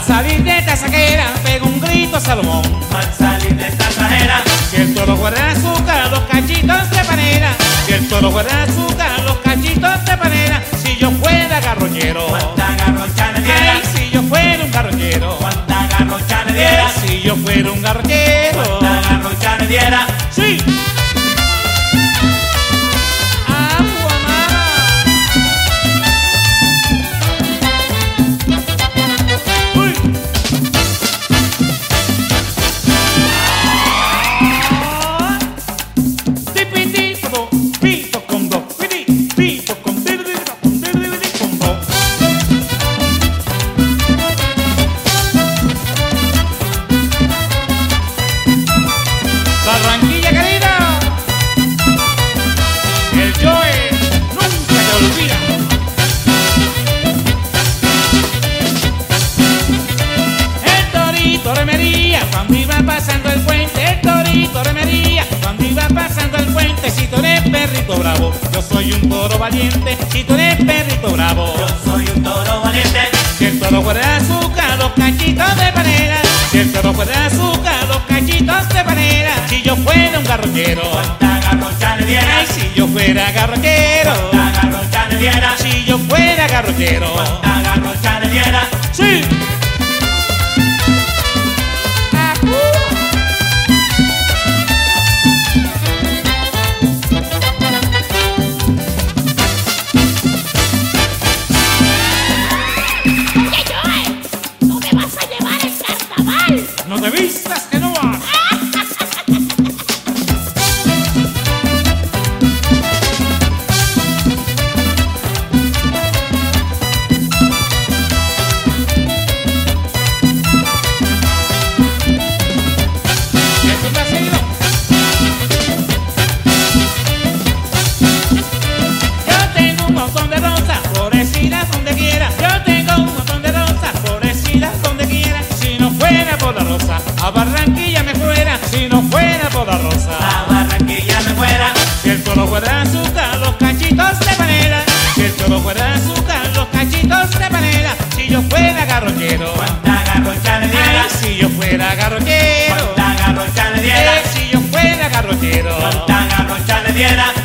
salir de esta saquera, pega un grito a Salomón. Al salir de esta trajera, Si el toro guarda azúcar, los cachitos de panera. Si el toro guarda azúcar, los cachitos de panera. Si yo fuera garroñero. cuánta garrocha le diera, Ay, si yo fuera un garroñero. cuánta garrocha le diera, Si yo fuera un garroñero. cuánta garrocha le diera. Cuando iba pasando el puente, el torito remería cuando iba pasando el puente. Si tú eres perrito bravo, yo soy un toro valiente. Si tú eres perrito bravo, Yo soy un toro valiente, si el toro fuera azúcar, los cachitos de panera. Si el toro fuera azúcar, los cachitos de panera. Si yo fuera un garroñero. cuánta le diera, si yo fuera garroñero. cuánta le diera, Si yo fuera garroñero. toda rosa. Barranquilla me fuera. Si el toro fuera azúcar, los cachitos de panela. Si el toro fuera azúcar, los cachitos de panela. Si yo fuera garrochero. Cuánta garrocha le diera. Ay, si yo fuera garrochero. Cuánta garrocha le diera. Ay, si yo fuera garrochero. Cuánta garrocha le diera.